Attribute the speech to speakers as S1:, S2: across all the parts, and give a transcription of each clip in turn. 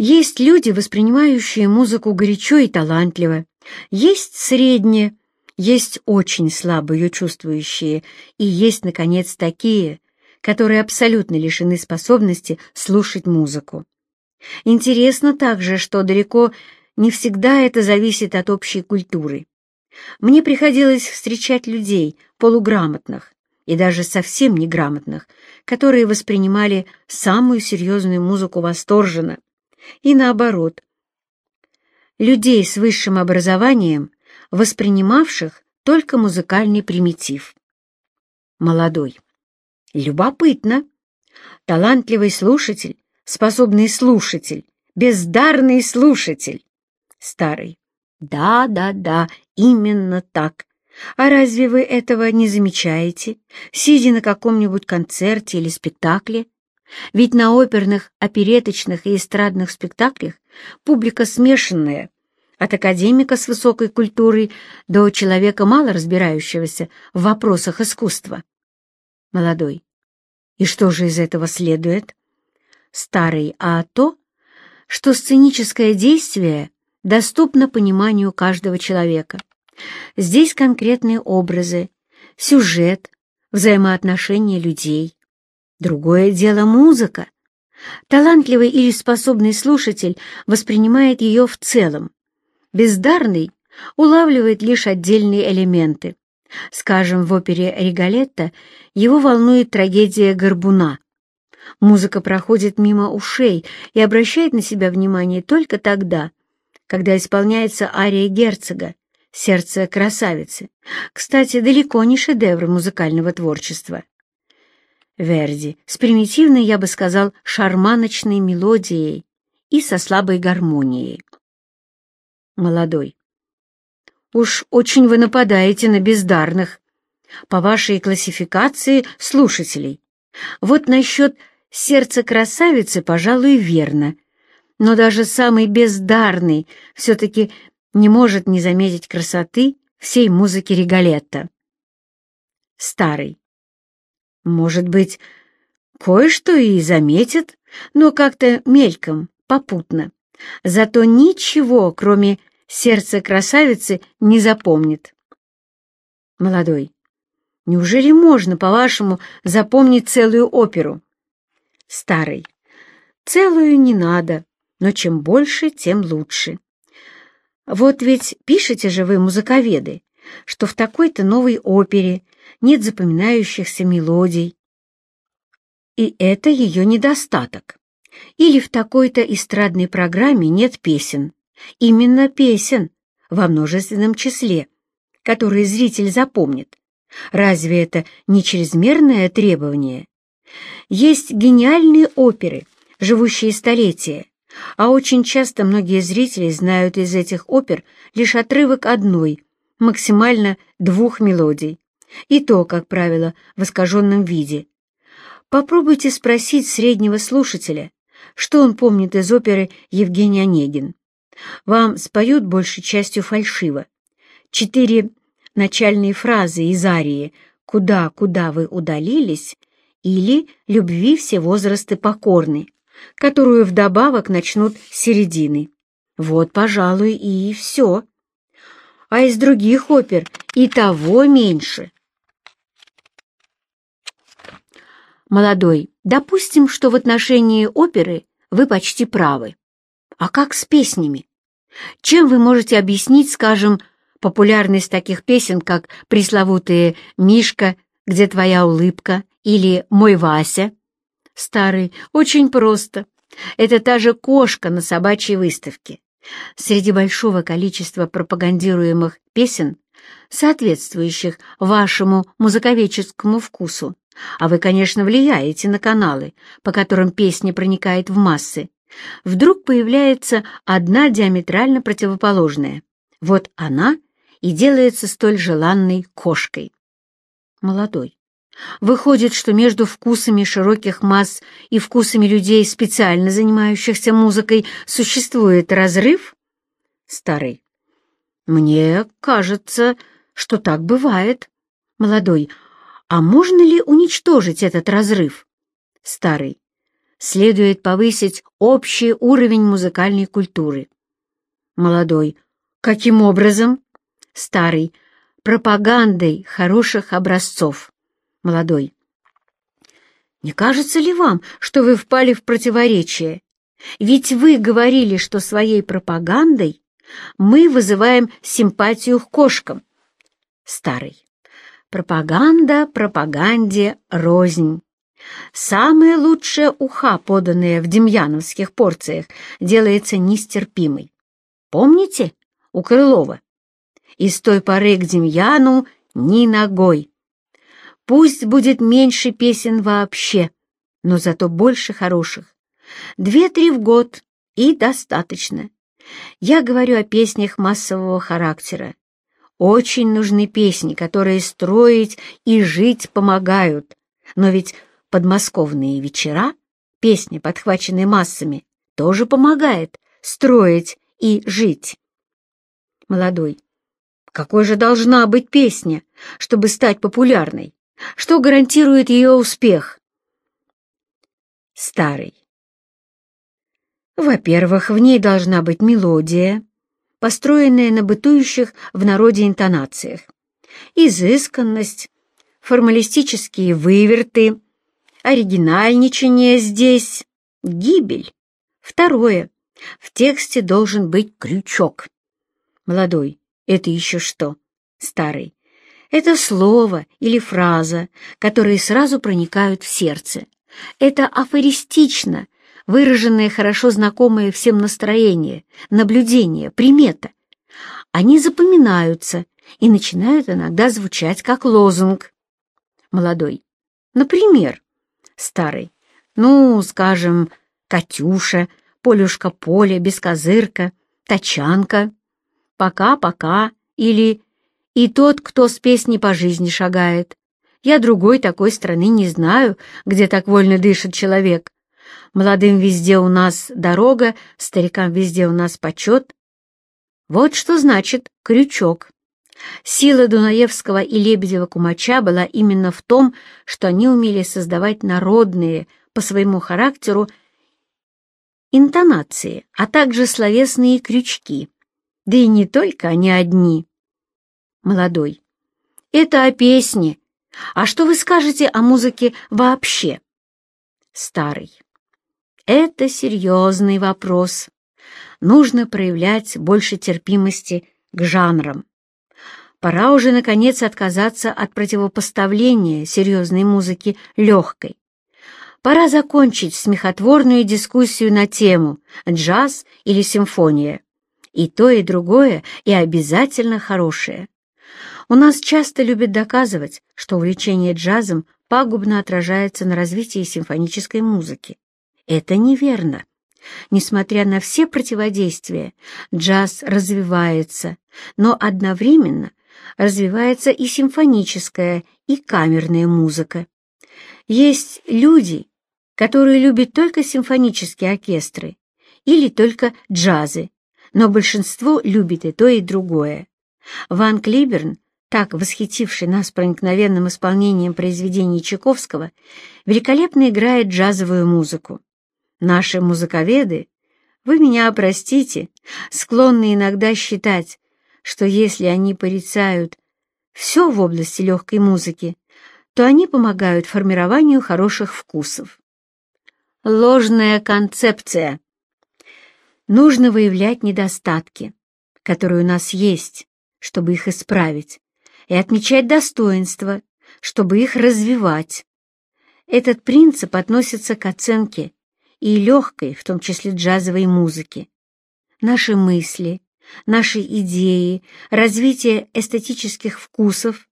S1: Есть люди, воспринимающие музыку горячо и талантливо, есть средние, есть очень слабо ее чувствующие, и есть, наконец, такие, которые абсолютно лишены способности слушать музыку. Интересно также, что далеко не всегда это зависит от общей культуры. Мне приходилось встречать людей, полуграмотных и даже совсем неграмотных, которые воспринимали самую серьезную музыку восторженно, и наоборот. Людей с высшим образованием, воспринимавших только музыкальный примитив. Молодой. Любопытно. Талантливый слушатель, способный слушатель, бездарный слушатель. Старый. Да, да, да, именно так. А разве вы этого не замечаете, сидя на каком-нибудь концерте или спектакле? Ведь на оперных, опереточных и эстрадных спектаклях публика смешанная, от академика с высокой культурой до человека, мало разбирающегося в вопросах искусства. Молодой. И что же из этого следует? Старый, а то, что сценическое действие доступно пониманию каждого человека. Здесь конкретные образы, сюжет, взаимоотношения людей. Другое дело музыка. Талантливый или способный слушатель воспринимает ее в целом. Бездарный улавливает лишь отдельные элементы. Скажем, в опере «Риголетто» его волнует трагедия Горбуна. Музыка проходит мимо ушей и обращает на себя внимание только тогда, когда исполняется ария герцога «Сердце красавицы». Кстати, далеко не шедевр музыкального творчества. Верди с примитивной, я бы сказал, шарманочной мелодией и со слабой гармонией. Молодой. Уж очень вы нападаете на бездарных. По вашей классификации слушателей. Вот насчет сердца красавицы, пожалуй, верно. Но даже самый бездарный все-таки не может не заметить красоты всей музыки Риголетто. Старый. Может быть, кое-что и заметит, но как-то мельком, попутно. Зато ничего, кроме сердца красавицы, не запомнит. Молодой. Неужели можно, по-вашему, запомнить целую оперу? Старый. Целую не надо, но чем больше, тем лучше. Вот ведь пишете же вы, музыковеды, что в такой-то новой опере нет запоминающихся мелодий. И это ее недостаток. Или в такой-то эстрадной программе нет песен. Именно песен, во множественном числе, которые зритель запомнит. Разве это не чрезмерное требование? Есть гениальные оперы, живущие столетия, а очень часто многие зрители знают из этих опер лишь отрывок одной, максимально двух мелодий, и то, как правило, в искаженном виде. Попробуйте спросить среднего слушателя, что он помнит из оперы Евгений Онегин. Вам споют большей частью фальшиво. Четыре начальные фразы из арии «Куда, куда вы удалились» или «Любви все возрасты покорны», которую вдобавок начнут с середины. Вот, пожалуй, и все. А из других опер и того меньше. Молодой, допустим, что в отношении оперы вы почти правы. А как с песнями? Чем вы можете объяснить, скажем, популярность таких песен, как пресловутые «Мишка», «Где твоя улыбка» или «Мой Вася»? Старый, очень просто. Это та же кошка на собачьей выставке. Среди большого количества пропагандируемых песен, соответствующих вашему музыковедческому вкусу, а вы, конечно, влияете на каналы, по которым песня проникает в массы, вдруг появляется одна диаметрально противоположная. Вот она и делается столь желанной кошкой. Молодой. Выходит, что между вкусами широких масс и вкусами людей, специально занимающихся музыкой, существует разрыв? Старый. Мне кажется, что так бывает. Молодой. А можно ли уничтожить этот разрыв? Старый. следует повысить общий уровень музыкальной культуры. Молодой. Каким образом? Старый. Пропагандой хороших образцов. Молодой. Не кажется ли вам, что вы впали в противоречие? Ведь вы говорили, что своей пропагандой мы вызываем симпатию к кошкам. Старый. Пропаганда пропаганде рознь. Самая лучшая уха, поданная в демьяновских порциях, делается нестерпимой. Помните у Крылова? И с той поры к Демьяну ни ногой. Пусть будет меньше песен вообще, но зато больше хороших. Две-три в год и достаточно. Я говорю о песнях массового характера. Очень нужны песни, которые строить и жить помогают. Но ведь подмосковные вечера, песня, подхваченная массами, тоже помогает строить и жить. Молодой. Какой же должна быть песня, чтобы стать популярной? Что гарантирует ее успех? Старый. Во-первых, в ней должна быть мелодия, построенная на бытующих в народе интонациях. Изысканность, формалистические выверты, оригинальничание здесь — гибель. Второе. В тексте должен быть крючок. Молодой. Это еще что? Старый. Это слово или фраза, которые сразу проникают в сердце. Это афористично, выраженное хорошо знакомое всем настроение, наблюдение, примета. Они запоминаются и начинают иногда звучать как лозунг. Молодой. Например, старый. Ну, скажем, Катюша, Полюшка Поля, Бескозырка, Тачанка, Пока-пока или И тот, кто с песней по жизни шагает. Я другой такой страны не знаю, где так вольно дышит человек. Молодым везде у нас дорога, старикам везде у нас почет. Вот что значит крючок. Сила Дунаевского и Лебедева-Кумача была именно в том, что они умели создавать народные, по своему характеру, интонации, а также словесные крючки. Да и не только они одни. Молодой. Это о песне. А что вы скажете о музыке вообще? Старый. Это серьезный вопрос. Нужно проявлять больше терпимости к жанрам. Пора уже, наконец, отказаться от противопоставления серьезной музыки легкой. Пора закончить смехотворную дискуссию на тему «джаз» или «симфония». И то, и другое, и обязательно хорошее. У нас часто любят доказывать, что увлечение джазом пагубно отражается на развитии симфонической музыки. Это неверно. Несмотря на все противодействия, джаз развивается, но одновременно развивается и симфоническая, и камерная музыка. Есть люди, которые любят только симфонические оркестры или только джазы, но большинство любит и то, и другое. Ван Клиберн, так восхитивший нас проникновенным исполнением произведений Чайковского, великолепно играет джазовую музыку. Наши музыковеды, вы меня простите, склонны иногда считать, что если они порицают все в области легкой музыки, то они помогают формированию хороших вкусов. Ложная концепция. Нужно выявлять недостатки, которые у нас есть, чтобы их исправить, и отмечать достоинства, чтобы их развивать. Этот принцип относится к оценке и легкой, в том числе джазовой музыки. Наши мысли, наши идеи, развитие эстетических вкусов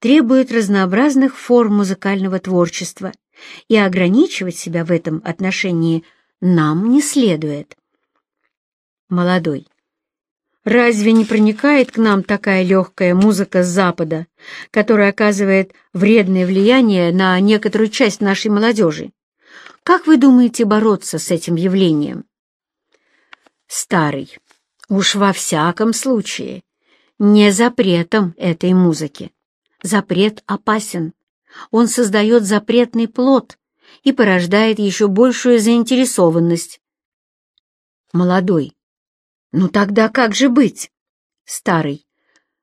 S1: требуют разнообразных форм музыкального творчества, и ограничивать себя в этом отношении нам не следует. Молодой. Разве не проникает к нам такая легкая музыка с Запада, которая оказывает вредное влияние на некоторую часть нашей молодежи? Как вы думаете бороться с этим явлением? Старый. Уж во всяком случае, не запретом этой музыки. Запрет опасен. Он создает запретный плод и порождает еще большую заинтересованность. Молодой. Ну тогда как же быть? Старый.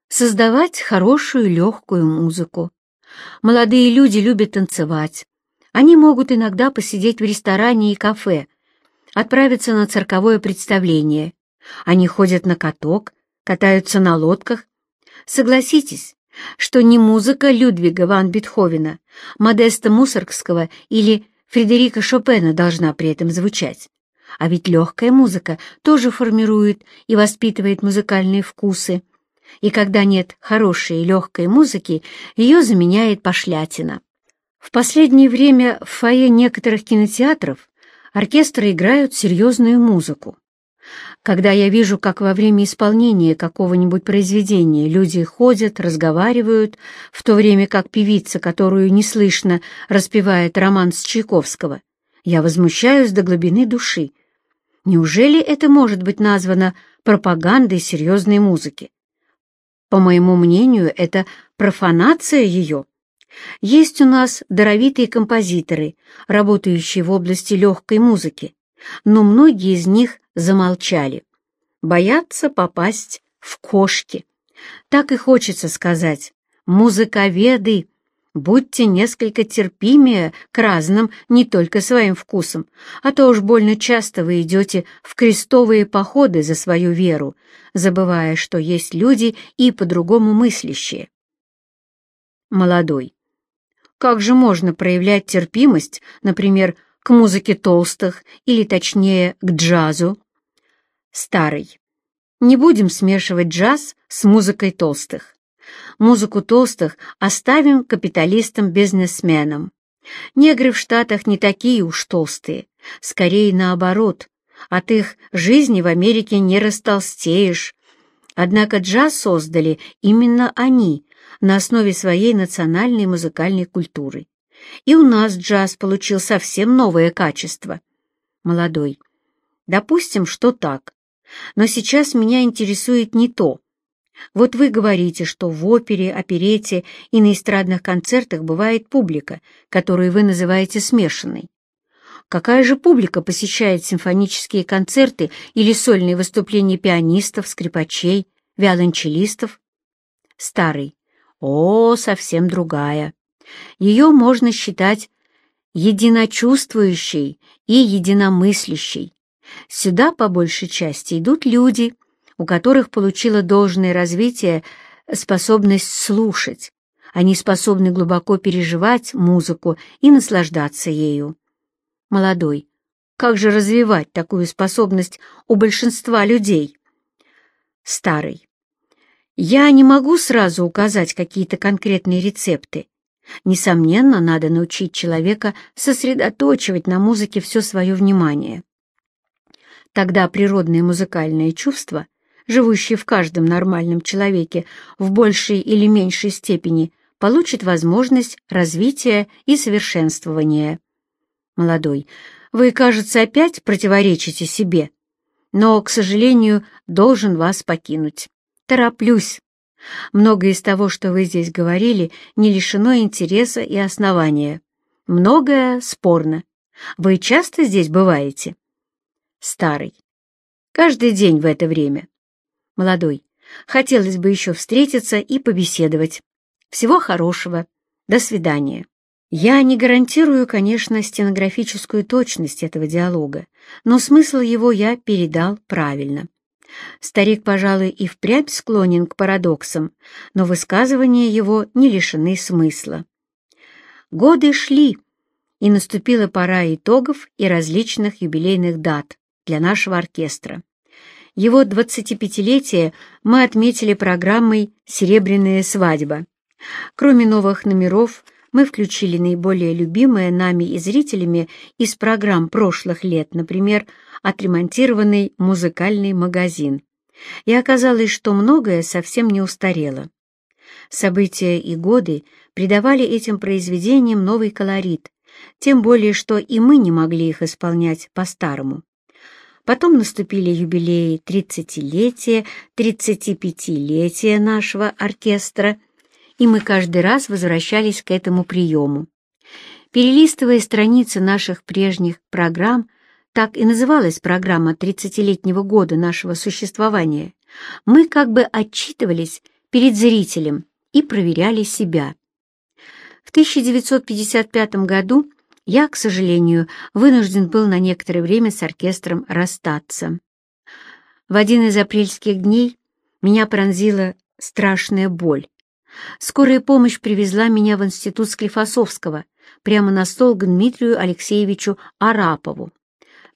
S1: Создавать хорошую легкую музыку. Молодые люди любят танцевать. Они могут иногда посидеть в ресторане и кафе, отправиться на цирковое представление. Они ходят на каток, катаются на лодках. Согласитесь, что не музыка Людвига ван Бетховена, Модеста Мусоргского или Фредерика Шопена должна при этом звучать. А ведь легкая музыка тоже формирует и воспитывает музыкальные вкусы. И когда нет хорошей легкой музыки, ее заменяет пошлятина. В последнее время в фойе некоторых кинотеатров оркестры играют серьезную музыку. Когда я вижу, как во время исполнения какого-нибудь произведения люди ходят, разговаривают, в то время как певица, которую не слышно, распевает роман с Чайковского, я возмущаюсь до глубины души. Неужели это может быть названо пропагандой серьезной музыки? По моему мнению, это профанация ее. Есть у нас даровитые композиторы, работающие в области легкой музыки, но многие из них замолчали. Боятся попасть в кошки. Так и хочется сказать. Музыковеды, будьте несколько терпимее к разным, не только своим вкусам, а то уж больно часто вы идете в крестовые походы за свою веру, забывая, что есть люди и по-другому мыслящие. Молодой. Как же можно проявлять терпимость, например, к музыке толстых или, точнее, к джазу? Старый. Не будем смешивать джаз с музыкой толстых. Музыку толстых оставим капиталистам-бизнесменам. Негры в Штатах не такие уж толстые, скорее наоборот. От их жизни в Америке не растолстеешь. Однако джаз создали именно они на основе своей национальной музыкальной культуры. И у нас джаз получил совсем новое качество. Молодой. Допустим, что так. Но сейчас меня интересует не то. Вот вы говорите, что в опере, оперете и на эстрадных концертах бывает публика, которую вы называете смешанной. Какая же публика посещает симфонические концерты или сольные выступления пианистов, скрипачей, виолончелистов? Старый. О, совсем другая. Ее можно считать единочувствующей и единомыслящей. Сюда по большей части идут люди, у которых получила должное развитие способность слушать. Они способны глубоко переживать музыку и наслаждаться ею. Молодой. Как же развивать такую способность у большинства людей? Старый. Я не могу сразу указать какие-то конкретные рецепты. Несомненно, надо научить человека сосредоточивать на музыке все свое внимание. Тогда природное музыкальное чувство, живущее в каждом нормальном человеке в большей или меньшей степени, получит возможность развития и совершенствования. Молодой, вы, кажется, опять противоречите себе, но, к сожалению, должен вас покинуть. Тороплюсь. Многое из того, что вы здесь говорили, не лишено интереса и основания. Многое спорно. Вы часто здесь бываете? Старый. Каждый день в это время. Молодой. Хотелось бы еще встретиться и побеседовать. Всего хорошего. До свидания. Я не гарантирую, конечно, стенографическую точность этого диалога, но смысл его я передал правильно. Старик, пожалуй, и впрямь склонен к парадоксам, но высказывания его не лишены смысла. Годы шли, и наступила пора итогов и различных юбилейных дат для нашего оркестра. Его 25-летие мы отметили программой «Серебряная свадьба». Кроме новых номеров, мы включили наиболее любимые нами и зрителями из программ прошлых лет, например, отремонтированный музыкальный магазин. И оказалось, что многое совсем не устарело. События и годы придавали этим произведениям новый колорит, тем более, что и мы не могли их исполнять по-старому. Потом наступили юбилеи 30-летия, 35-летия нашего оркестра, и мы каждый раз возвращались к этому приему. Перелистывая страницы наших прежних программ, так и называлась программа 30-летнего года нашего существования, мы как бы отчитывались перед зрителем и проверяли себя. В 1955 году я, к сожалению, вынужден был на некоторое время с оркестром расстаться. В один из апрельских дней меня пронзила страшная боль. Скорая помощь привезла меня в институт Склифосовского, прямо на стол к Дмитрию Алексеевичу Арапову.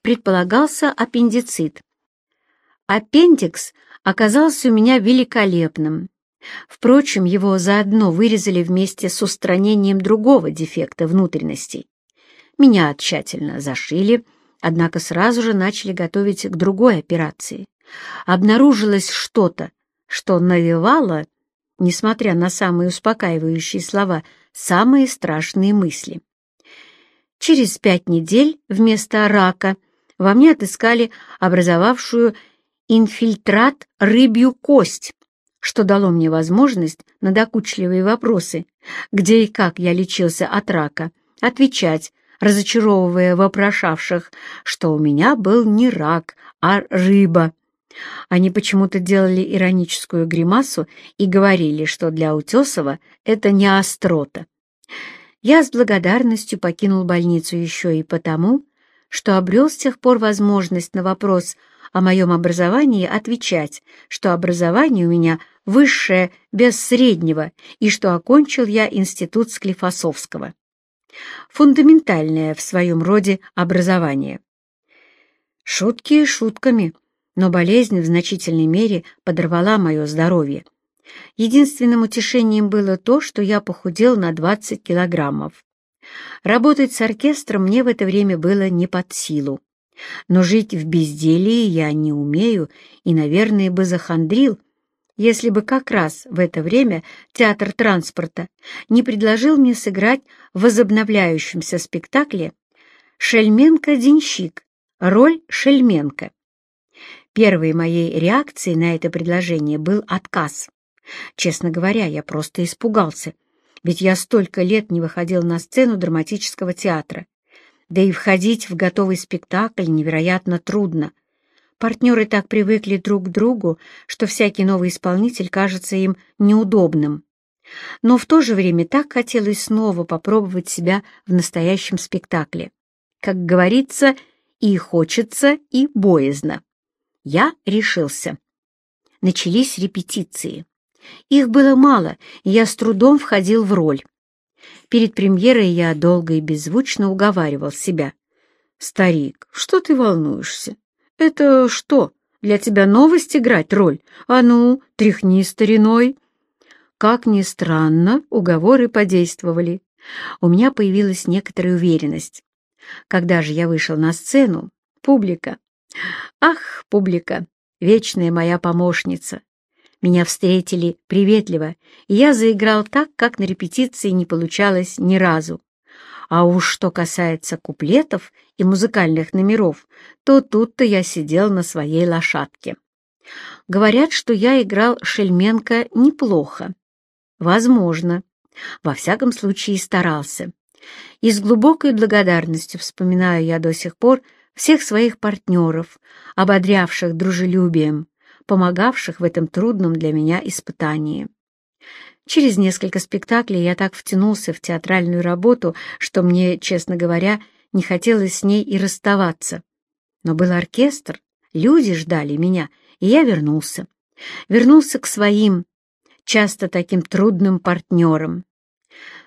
S1: Предполагался аппендицит. Аппендикс оказался у меня великолепным. Впрочем, его заодно вырезали вместе с устранением другого дефекта внутренностей. Меня тщательно зашили, однако сразу же начали готовить к другой операции обнаружилось что-то, что навевало, несмотря на самые успокаивающие слова, самые страшные мысли. Через пять недель вместо рака во мне отыскали образовавшую инфильтрат рыбью кость, что дало мне возможность на докучливые вопросы, где и как я лечился от рака, отвечать, разочаровывая вопрошавших, что у меня был не рак, а рыба. Они почему-то делали ироническую гримасу и говорили, что для Утесова это не острота. Я с благодарностью покинул больницу еще и потому, что обрел с тех пор возможность на вопрос о моем образовании отвечать, что образование у меня высшее, без среднего, и что окончил я институт Склифосовского. Фундаментальное в своем роде образование. Шутки шутками, но болезнь в значительной мере подорвала мое здоровье. Единственным утешением было то, что я похудел на 20 килограммов. Работать с оркестром мне в это время было не под силу. Но жить в безделии я не умею и, наверное, бы захандрил, если бы как раз в это время театр транспорта не предложил мне сыграть в возобновляющемся спектакле «Шельменко-денщик», роль Шельменко. Первой моей реакцией на это предложение был отказ. Честно говоря, я просто испугался, ведь я столько лет не выходил на сцену драматического театра. Да и входить в готовый спектакль невероятно трудно. Партнеры так привыкли друг к другу, что всякий новый исполнитель кажется им неудобным. Но в то же время так хотелось снова попробовать себя в настоящем спектакле. Как говорится, и хочется, и боязно. Я решился. Начались репетиции. Их было мало, и я с трудом входил в роль. Перед премьерой я долго и беззвучно уговаривал себя. «Старик, что ты волнуешься? Это что, для тебя новость играть роль? А ну, тряхни стариной!» Как ни странно, уговоры подействовали. У меня появилась некоторая уверенность. Когда же я вышел на сцену, публика, Ах, публика, вечная моя помощница! Меня встретили приветливо, и я заиграл так, как на репетиции не получалось ни разу. А уж что касается куплетов и музыкальных номеров, то тут-то я сидел на своей лошадке. Говорят, что я играл Шельменко неплохо. Возможно. Во всяком случае, старался. И с глубокой благодарностью вспоминаю я до сих пор всех своих партнеров, ободрявших дружелюбием, помогавших в этом трудном для меня испытании. Через несколько спектаклей я так втянулся в театральную работу, что мне, честно говоря, не хотелось с ней и расставаться. Но был оркестр, люди ждали меня, и я вернулся. Вернулся к своим, часто таким трудным партнерам.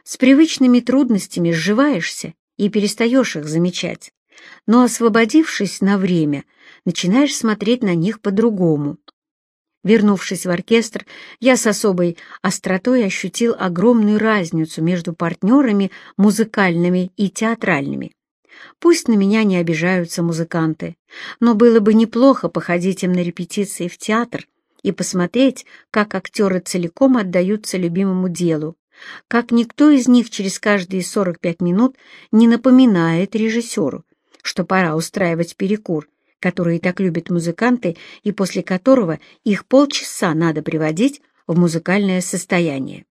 S1: С привычными трудностями сживаешься и перестаешь их замечать но, освободившись на время, начинаешь смотреть на них по-другому. Вернувшись в оркестр, я с особой остротой ощутил огромную разницу между партнерами музыкальными и театральными. Пусть на меня не обижаются музыканты, но было бы неплохо походить им на репетиции в театр и посмотреть, как актеры целиком отдаются любимому делу, как никто из них через каждые 45 минут не напоминает режиссеру, что пора устраивать перекур, который так любят музыканты и после которого их полчаса надо приводить в музыкальное состояние.